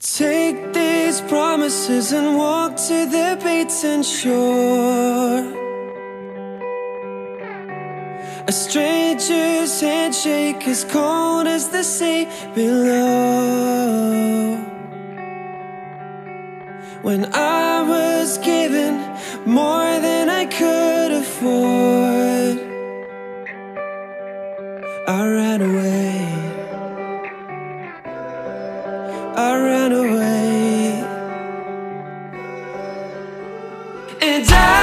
Take these promises and walk to the beaten shore. A stranger's handshake as cold as the sea below. When I was given more than I could afford, I ran away. I ran away. And I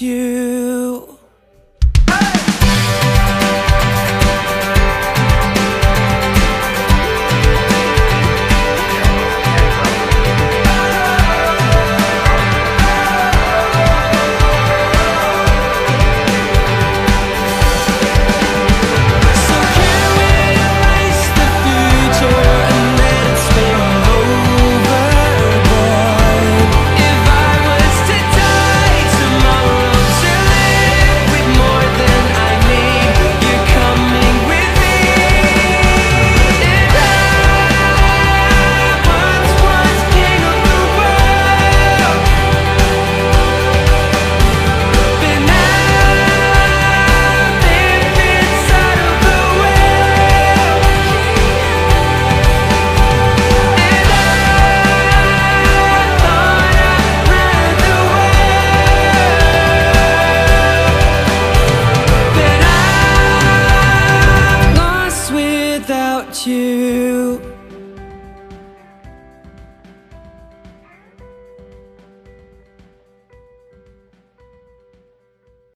you. you.